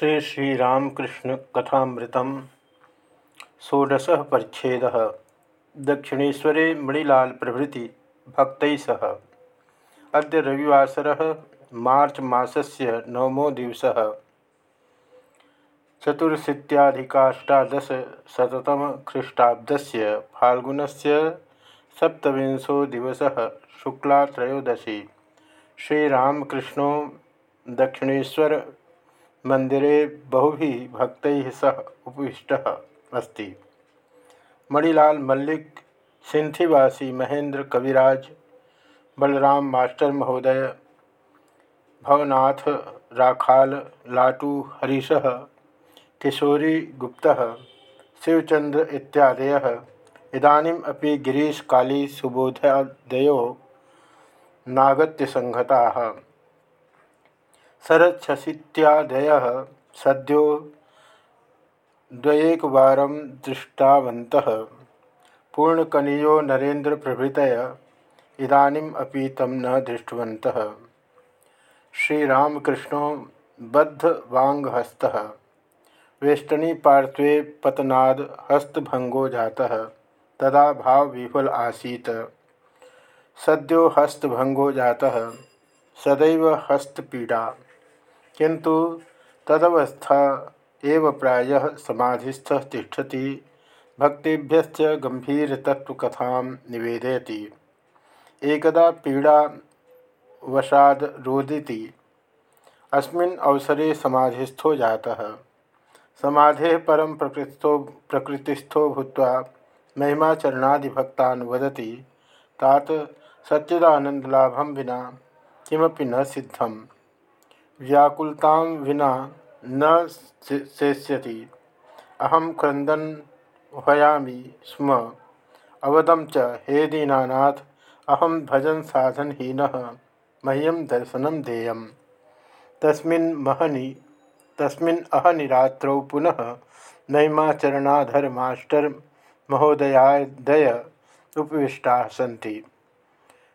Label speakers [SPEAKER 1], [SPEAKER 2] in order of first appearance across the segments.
[SPEAKER 1] श्री श्रीरामकृष्ण कथामृतम। षोडश परिच्छेद। दक्षिणेशरे मणिलाल प्रभृति भक्त सह। अद्य रविवासर, मार्च मासस्य नवमो दिवस। चतुर्शीत्याधिकाष्टादशशततम ख्रीष्टाब्दस्य से सप्तविंशो दिवस शुक्ला श्रीरामकृष्ण श्रीरामकृष्णो दक्षिणेशर मंदिरे बहुभी भक्त सह उपविष्ट अस्त। मणिलाल मल्लिक, सिंथिवासी महेंद्र कविराज, बलराम मास्टर महोदय, भवनाथ राखाल लाटू हरीश, किशोरी गुप्त, शिवचंद्र इत्यादय। इदानीम गिरीश काली सुबोधादयो नागत्य संहता शरच्छशीत्यादय सद्यो द्वयेकवार दृष्टावत पूर्णकनीयो नरेन्द्र प्रभृत इदानीम तम न दृष्टवंत श्रीरामकृष्ण बद्धवांगहस्त वेष्टनी पार्श्वे पतनाद हस्तभंगो जाता। तदा भाव विफल आसीत। सद्यो हस्तभंगो जाता। सदैव हस्तपीड़ा। किंतु तदवस्था एव प्रायः समाधिस्थ तिष्ठति। भक्तिभ्यश्च गंभीरतत्वकथा निवेदयति। एकदा पीड़ा वशाद रोदिति। अस्मिन् अवसरे समाधिस्थो जातः। समाधे परम प्रकृतिस्थो प्रकृतिस्थो भूत्वा महिमाचरणादिभक्तान् वदति, तात सच्चिदानन्दलाभं विना किमपि न सिद्धम्। व्याकुलता विना न शेष्यति अहम क्रंदन हयामी स्म। अवदम च, हे दीनानाथ अहम भजन साधनहीन मह्यम दर्शन देय महनि तस्मिन् अहनि पुनः नैमाचरणाधर मास्टर महोदयादय उपविष्टा सन्ति।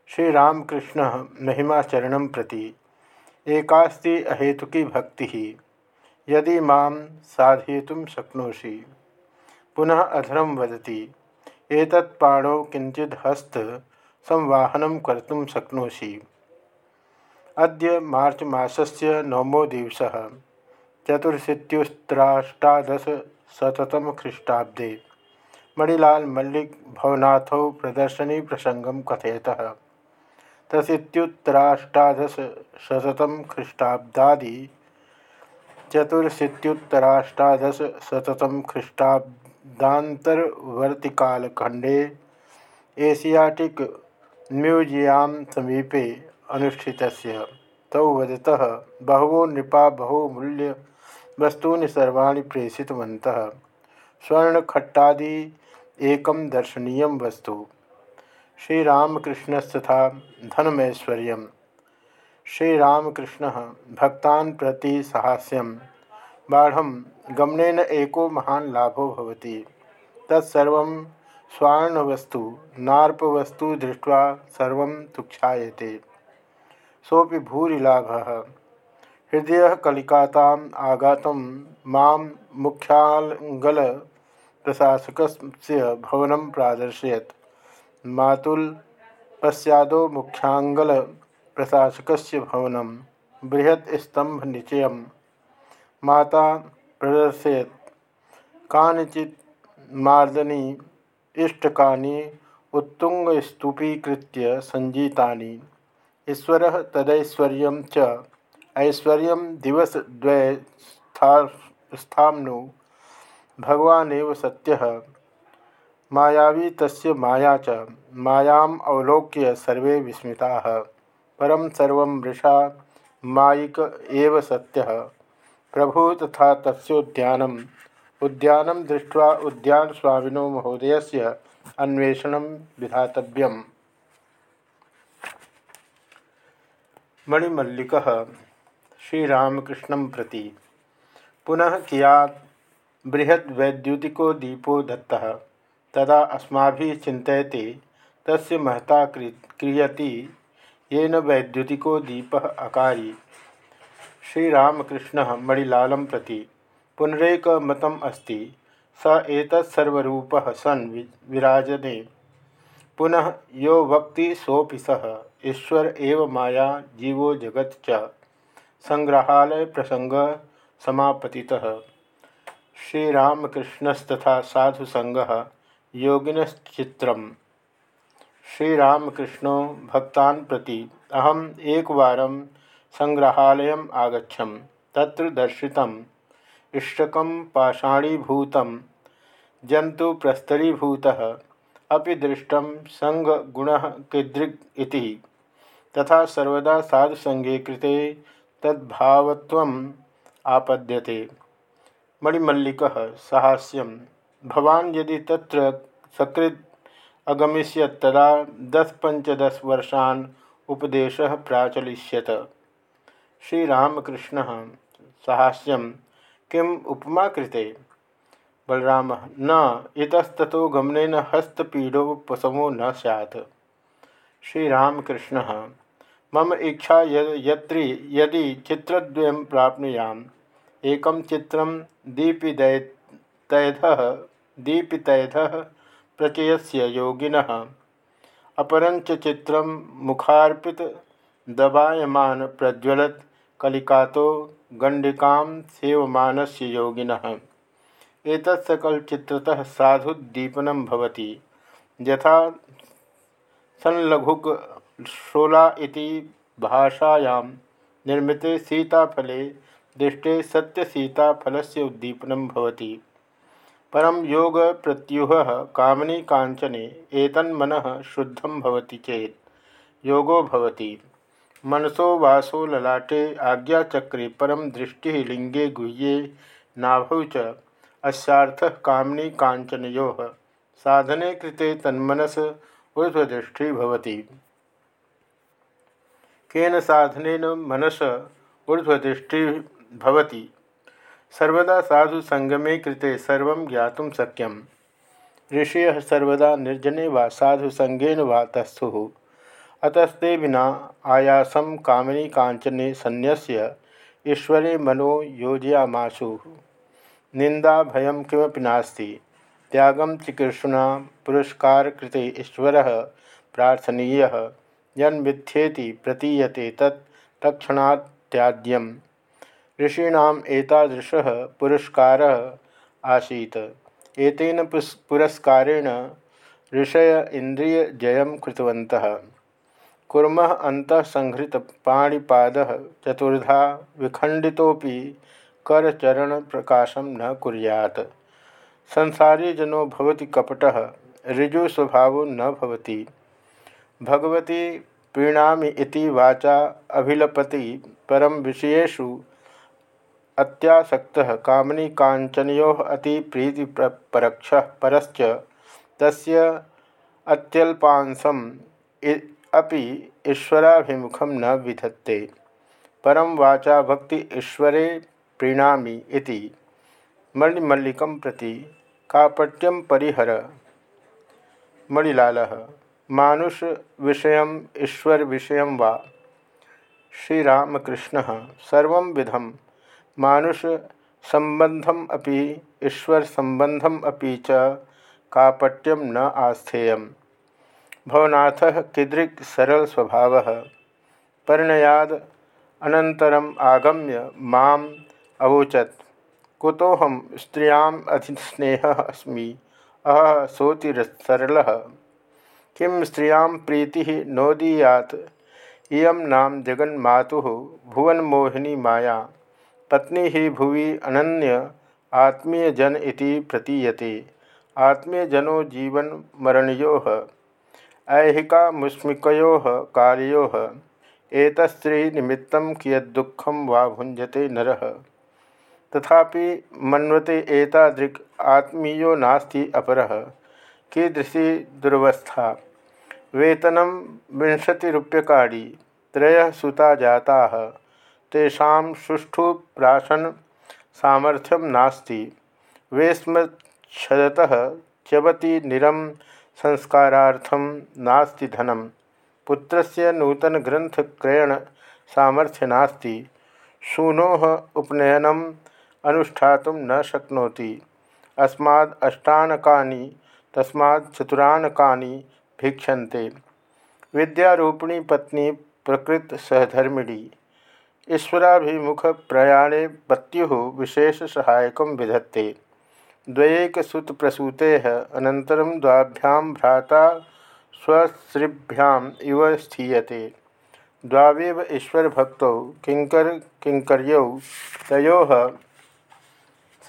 [SPEAKER 1] श्रीरामकृष्ण महिमाचरण प्रति। एकास्ति अहेतुकी भक्ति। ही यदि माँ साधयितुं शक्नोषि, पुनः अधरम वदति, एतत् पाणौ किंचित हस्त संवाहनं कर्तुं शक्नोषि। अद्य मार्च मासस्य नवमो दिवस चतुर्शीत्युत्तराष्टादशशततम ख्रीष्टाब्दे। मणिलाल मल्लिक भवनाथौ प्रदर्शनी प्रसंगम कथयतः। तशीत्युत्तराष्टादशशतम ख्रीष्टाब्दादि चतुर्शीत्युत्तराष्टादशशतम ख्रीष्टाब्दान्तर्वर्तिकालखंडे एशियाटिक म्यूजियाम समीपे अनुष्ठित तौ वदतः बहवो नृपा बहुमूल्य वस्तूनि सर्वाणि प्रेषितवन्तः। स्वर्णखट्टादि एक दर्शनीय वस्तु। श्रीरामकृष्णस्तथा धनमैश्वर्य श्रीरामकृष्ण भक्ता प्रति साहस्यम। बाढ़ गमन एको महान लाभो होती तत्सर्व स्वार्णवस्तु, नार्पवस्तु दृष्ट्वा सर्व तुक्षाते सोपि भूरिलाभ। हृदय कलिकाता आगत माँ मुख्यालंगल प्रशासक प्रादर्शयत। मातुल पश्चादो मुख्यांगल प्रशासक भवन बृहत् स्तंभ निचय माता प्रदर्शयत। कानिचित मार्दनी, इष्टकानि उत्तुंगस्तूपीकृत्य संजीतानि ईश्वर तदैश्वर्य ऐश्वर्य दिवसद्वय स्थानु भगवानेव सत्यः। मायावी तस्य माया च। मायाम अवलोक्य सर्वे विस्मता। परम सर्व मृषा मायिक एव सत्य। प्रभु तथा तस्ोद्यानम उद्यानम। दृष्ट्वा उद्यान स्वामिनो महोदय से अन्वेषण विधातव्यम। मणिमल्लिक श्रीरामकृष्ण प्रति। पुनः कियात बृहद वैद्युतिको दीपो दत्ता। तदा अस्मा चिंतते तस्य महता क्रियति। येन वैद्युतिको दीप अकारी। श्रीरामकृष्ण मणिलाल प्रति। पुनरेक मतम अस्ति। स एतत्सर्वरूप सन् विराजने पुनः यो वक्ति सोपि सह ईश्वर एव माया, जीवो जगत च। संग्रहालय प्रसंग समापतितः। श्रीरामकृष्णस्तथा साधुसंग योगिनश्चित्रम। श्रीरामकृष्ण भक्तान् प्रति अहम एक संग्रहालयम् आगछम तत्र इष्टकं पाषाणीभूतं जंतु प्रस्तरीभूतः अपि दृष्टं संगगुणः कीदृक् इति। तथा सर्वदा साधुसंगे कृते तद्भावत्वम् आपद्यते। मणिमल्लिकः साहास्यं भवान् यदि तत्र सकृत् अगमिष्यत् तदा दस पंचदश वर्षान् उपदेश प्राचलिष्यत। श्रीरामकृष्ण साहस्यम किम उपमा कृते बलराम, न इतस्तो गमन हस्तपीडोपशमो न सैत् श्रीरामकृष्ण, मम इच्छा यत्री, यदि चित्रद्वयं प्राप्नुयाम्, एकं चित्रं दीपितैधः दीपितैधः प्रचयस्य योगिन। अपरंच चित्र मुखार्पित दबायमान प्रज्वलत कलिकातो गंडिका सेवमानस्य योगिन। एक साधुदीपनम भवति। यथा संलघुक शोला इति भाषायां निर्मिते सीताफले दृष्टे सत्यसीताफलस्य उद्दीपनं भवति। परम योग प्रत्युह कामनी कांचने एतन्मन शुद्धम भवति चेत। योगो भवति। मनसो वासो ललाटे आज्ञाचक्रे परम दृष्टि लिंगे गुह्ये नाभौ च कामनी कांचनो साधने कृते तन्मनस ऊर्ध्वदृष्टि भवति। केन साधनेन मनस ऊर्ध्वदृष्टि भवति? सर्वदा साधु संगमे कृते सर्व ज्ञात शक्यम। ऋषय सर्वदा निर्जने वा साधु संगेन वा तस्थु अतस्ते बिना आयासम कामिनी कांचने संन्यस्य ईश्वरे मनो योजयामासु। निंदा भयं किमपि नास्ति। त्यागं चिकीर्षुणा पुरस्कार कृते ईश्वर प्रार्थनीय। यन्मिथ्येति प्रतीयते तत् तत्क्षणात् त्याज्यम। ऋषीणाम एतादृश पुरस्कार आसीत। एतेन पुरस्कारेण ऋषय इंद्रिय जयम कृतवन्तः। कुर्मः अंतसंहृत पाणिपाद चतुर्धा विखंडितोपि करचरण प्रकाशम न कुर्यात्। संसारी जनो भवति कपटः, ऋजु स्वभाव न भवति। भगवती प्रीणामि वाचा अभिलपति परम विषयेषु अत्यासक्त कामनी कांचनो अति प्रीति परक्ष परश्च तस्य अत्यल्पांशम अपि ईश्वराभिमुखम न विधत्ते। परम वाचा भक्ति ईश्वरे प्रीणामी इति मणिमल्लिकं प्रति कापट्यम परिहर। मणिलाल मानुष विषय ईश्वर विषय वा? श्रीरामकृष्ण, सर्व विधम। मानुष संबंधम अपि ईश्वर संबंधम अपि च कापट्यम न आस्थेय भवनाथ कीदृक् सरल स्वभाव परिणयाद अनन्तरम आगम्य माम अवोचत। कुतोहम स्त्रियाम अधिस्नेह अस्मि? अह सोतिरसरल। किं स्त्रियाँ प्रीति नोदीयात? इयं नाम जगन्मातु, भुवनमोहिनी माया। पत्नी ही भुवि अनन्य आत्मीय जन इति प्रतीयते। आत्मीय जनो जीवन मरणयो ऐहिका मुस्मिको कार्यो एतस्त्री निमित्त कियदुखम वा भुंजते नर। तथा मन्वते एतादृक् आत्मीयो नास्ति अपरः। कीदृशी दुर्वस्था? वेतनं विंशतिरूप्यकाणि, त्रयः सुता जाताः। तेषा सुष्ठु प्राशन सामर्थ्यम नास्ति। वेस्मच्छदतः च्यवती निरम संस्कारार्थम नास्ति धनम पुत्रस्य नूतन ग्रंथ क्रयण सामर्थ्य नास्ति। शूनो उपनयनम अनुष्ठा न शक्नोति। अस्माद् अष्टानकानि तस्मात् चतुरानकानि भिक्षन्ते। विद्यारूपिणी पत्नी प्रकृत सहधर्मिणी। ईश्वराभिमुख प्रयाणे पत्यु विशेष सहायक विधत्ते। द्वैक सुत प्रसूते अनंतरम द्वाभ्यां भ्राता स्वश्रीभ्याम इव स्थीयते। द्वावेव ईश्वर भक्तौ किंकर किंकर्यौ तयो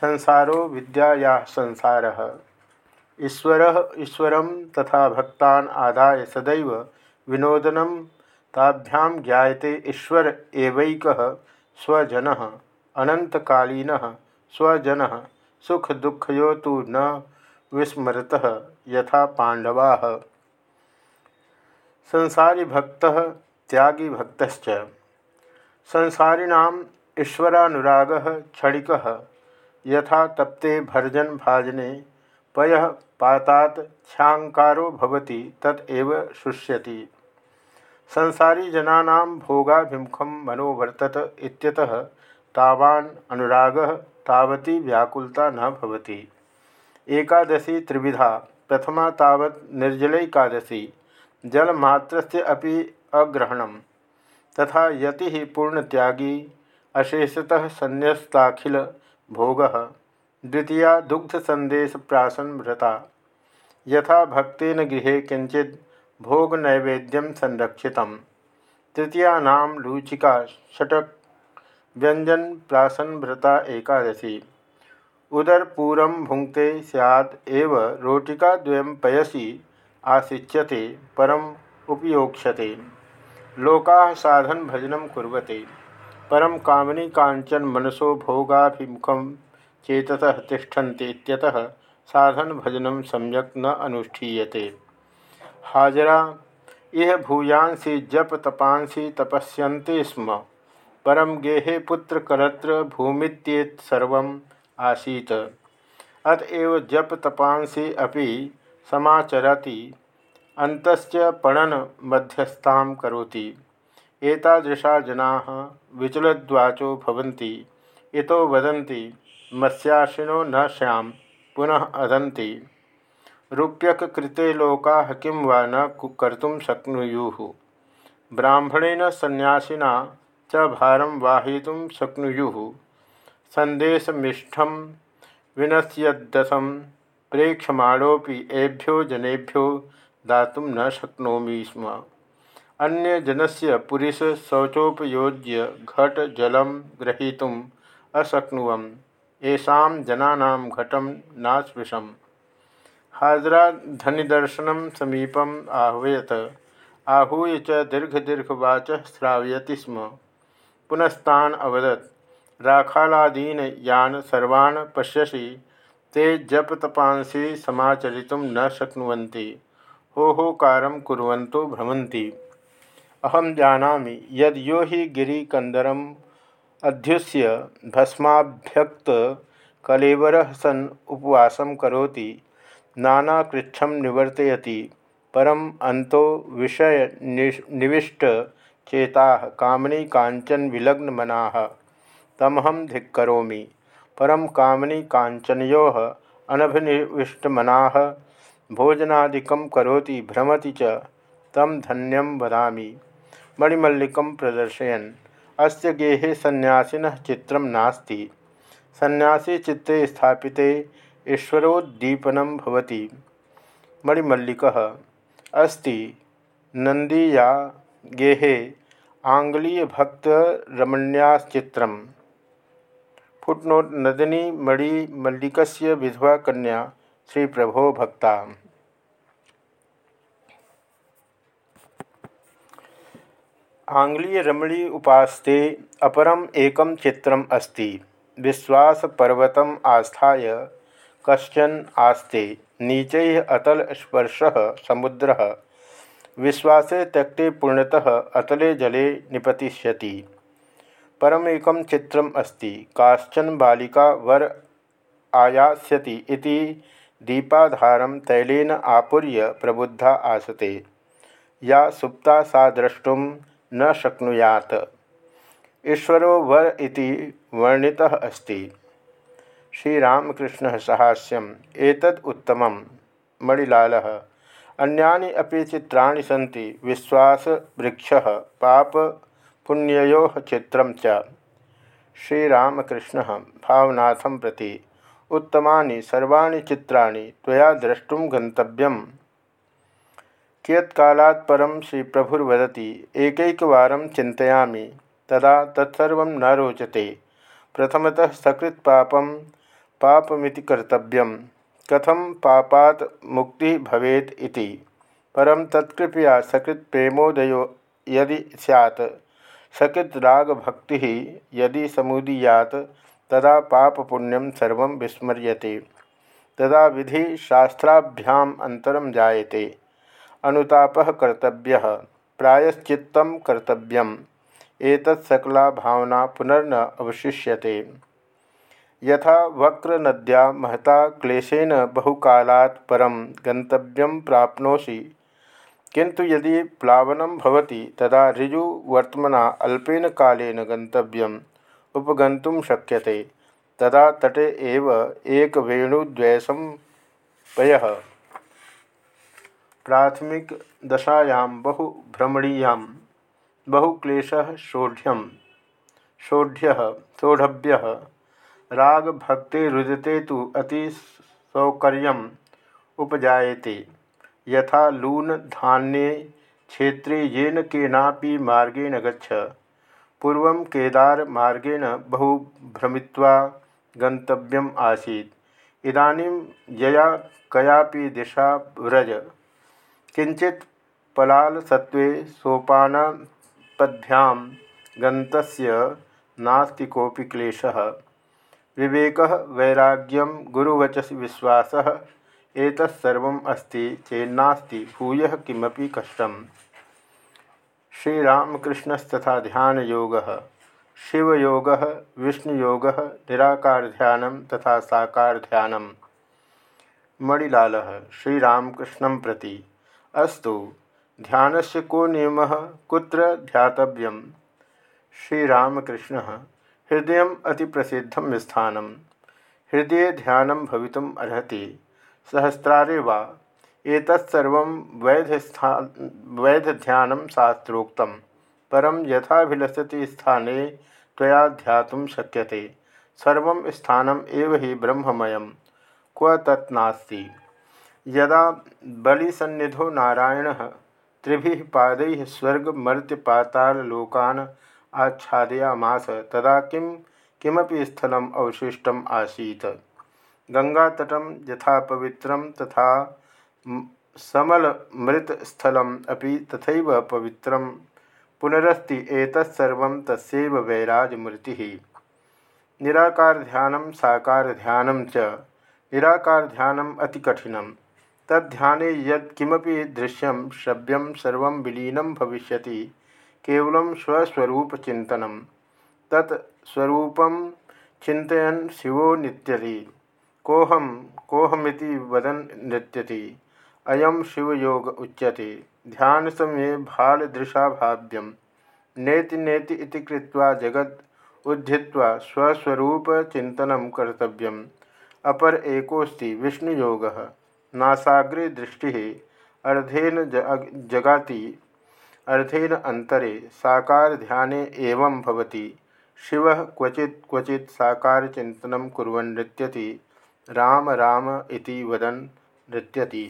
[SPEAKER 1] संसारो विद्याया संसार। ईश्वर ईश्वर तथा भक्तान आदाय सदैव विनोदनम ताभ्यां ज्ञाते ईश्वर एवैक स्वजन अनंतकालीन स्वजन सुख दुखयो तो न विस्मृत यथा पांडवा संसारी भक्त त्यागी भक्त संसारिणाम ईश्वरानुराग क्षणिक। यथा तप्ते भर्जन भाजने, पय पातात छांकारो भवति तत्व शुष्यति। संसारी जनानां भोगाभिमुखं मनो वर्तत इत्यतः तावान अनुरागः तावती व्याकुलता न भवति। एकादशी त्रिविधा, प्रथमा तावत् निर्जलैकादशी जलमात्र अपि अग्रहण तथा यति पूर्णत्यागी, अशेषतः संन्यस्ताखिल भोग, द्वितीया दुग्ध संदेश प्राशन व्रता यथा भक्न गृह किंचित भोग नैवेद्यम संरक्षित तृतीया नाम लूचिका षटक व्यंजन प्राशन व्रता एकादशी। उदरपूरम भुंक्ते सैद रोटिका पयसी आसिच्यते, परम उपयोक्ष्यते। लोका साधन भजन कुर्वते। परम कामनी कांचन मनसो भोगाभिमुखम चेतस तिष्ठन्ति साधन भजन सम्यक न अनुष्ठीयते। हाजरा। इह भूयांसी जप तपांसी तपस्यन्ते स्म। परम गेहे पुत्र करत्र भूमित्येत सर्वम् आसीत। अतएव जप तपांसी अपि समाचरति। अंतश्च पणन मध्यस्था करोति। एतादृशा जना विचलद्वाचो इतो वदन्ति, मत्स्याशिनो न श्याम, पुनः अदन्ति। रूप्यकृते लोका किं वा न कर्तुं शक्नुयुः। ब्राह्मणेन सन्यासिना च भारं वाहितुं शक्नुयुः। सन्देशमिष्ठं विनश्यदसं प्रेक्षमाणोऽपि एभ्यो जनेभ्यो दातुं न शक्नोमि स्म। अन्यजनस्य पुरुष शौचोपयोज्य घट जलम ग्रहीतुम अशक्नुवम। येषा जनानां घटम नास्पृशम हाजरा धनिदर्शन समीपम आहूयत आहूय च दीर्घ दीर्घवाच श्रावयति स्म। पुनस्तान अवदत्। राखालादीन यान सर्वान् पश्यसि। ते जप तपांसी समाचरितुं न शक्नुवन्ति। होहोकारं कुर्वन्तो भ्रमन्ति। अहम जाना यद यो हि गिरीकंदरम अध्युष्य भस्माभ्यक्त कलेवर सन उपवास करोति। नानाकृच्छम निवर्तयति। परम अंतो विषय निविष्ट चेता कामनी कांचन विलग्न मना तमहम धिक्करोमि। परम कामनी कांचनो अनभिनिविष्टमना। भोजनादिकं करोति भ्रमति च। तम धन्यम वदामि। मणिमल्लिक प्रदर्शयन। अस्य गेहे सन्यासीन चित्र नास्ति। सन्यासी चित्ते स्थापिते ईश्वरोद्दीपनं भवति। मणिमल्लिकः, अस्ति नंदीया गेहे, आङ्ग्लीयभक्तरमण्याश्चित्रम्। फुटनोट, नदिनी मणिमल्लिकस्य विधवा कन्या श्री प्रभो भक्ता। आंग्लीय रमणी उपास्ते, अपरम एकम चित्रम अस्ति। विश्वासपर्वतम आस्थाय कश्चन आस्ते, नीचे अतल स्पर्श, समुद्र। विश्वासे त्यक्ते पूर्णतः अतले जले निपतिष्यति। परमेकं चित्रम अस्ति, काश्चन बालिका वर आयास्यति इति दीपाधारं तैलेन आपूर्य प्रबुद्धा आसते। या सुप्ता सा द्रष्टुम न शक्नुयात। ईश्वरो वर इति वर्णितः अस्ति। श्रीरामकृष्ण सहास्यम एतद उत्तम। मणिलाल, अन्यानि अपि चित्राणि सन्ति, विश्वासवृक्षः पाप पुण्ययोः चित्रं च। श्रीरामकृष्णः, भावनाथं प्रति, उत्तमानि सर्वाणि चित्राणि त्वया द्रष्टुं गन्तव्यम्। कियत्कालात् परं श्रीप्रभुर्वदति, एकैकवारं चिन्तयामि, तदा तत्सर्व न रोचते। प्रथमतः सकृत्पापं पापमिति कर्तव्यं कथम पापात् मुक्ति भवेत् इति। परं तत्कृपया सकृत्प्रेमोदयो यदि सैत् सकृद्रागभक्ति यदि समुदीयात, तदा पाप पापपुण्यम सर्व विस्मर्यते। तदा विधि शास्त्राभ्याम अंतरम जायते। अनुताप कर्तव्य प्रायश्चित कर्तव्यम। एतत्सकला भावना पुनर्न अवशिष्यते। यथा वक्र नद्या महता क्लेशेन बहुकालात् परम गंतव्यम प्राप्नोषि। किंतु यदि प्लावनं भवति, तदा ऋजुवर्त्मना अल्पेन कालेन गंतव्यम उपगन्तुं शक्यते। तदा तटे एव एक वेणुद्वयसं पयः। प्राथमिक दशायां बहु भ्रमणीयां बहुक्लेशः सोढ़्यम सोढ़्य सोढ़भ्य रागभक्तिरुदिते तो अति सौकर्यम उपजाते यथा लून धान्ये क्षेत्रे येन केनापि मार्गेण गच्छ। पूर्व केदार मार्गेण बहु भ्रमित्वा गंतव्यम आसीत्। इदानीं यया कयापि दिशा व्रज। किंचित पलालसत्वे सोपानपद्भ्यां गन्तस्य नास्ति कोऽपि क्लेशः। विवेकः वैराग्यं गुरुवचस विश्वास। एतत्सर्वम् अस्ति, चेन्नास्ति, भूय किमपि कष्टम। श्रीरामकृष्णस्तथा ध्यान योग शिवयोग, विष्णुयोग निराकार ध्यान तथा साकार ध्यान मणिलाल, श्रीरामकृष्ण प्रति। अस्तु ध्यान से को नियम? कुत्र ध्यातव्य श्रीरामकृष्ण। हृदय अति प्रसिद्ध स्थान हृदय ध्यान भवितुम अर्हति। सहस्रारे वा। एतत्सर्वं वैधस्था, वैधध्यानं शास्त्रोक्तं परं यथाभिलषति स्थाने त्वया ध्यातुं शक्यते। सर्वं स्थानम् एव हि ब्रह्ममयं क्व तत् यदा बलिसन्निधो नारायणः त्रिभिः पादैः स्वर्गमर्त्यपाताललोकान् आच्छादयामास तदा किं किमपि स्थलम् अवशिष्टम् आसीत्। गंगातटम यथा पवित्रम तथा समलमृतस्थलम अभी तथा पवित्रम पुनरस्ति एतत्सर्वं निराकार ध्यान साकार ध्यान च। निराकार ध्यानम अति कठिनम तद्ध्याने यत्किमपि दृश्यम श्रव्यम सर्व विलीन भविष्य केवल स्वस्वरूपचिंतन तत्स्वरूपम चिंतन शिवो नित्यति। कोहम कोहमिति वदन नृत्यति। अयम शिवयोग उच्यते। ध्यान समय भालदृशा भाव्यम नेति नेति इति कृत्वा जगद उद्धित्वा स्वस्वरूप चिंतन कर्तव्य अपर एकोस्ति विष्णुयोग। नासाग्रे दृष्टि। अर्धेन जगाति अर्धेन अंतरे साकार ध्याने एवं भवति। शिव क्वचि क्वचि साकार चिंतन कुरन नृत्यति। राम राम इति वदन नृत्यति।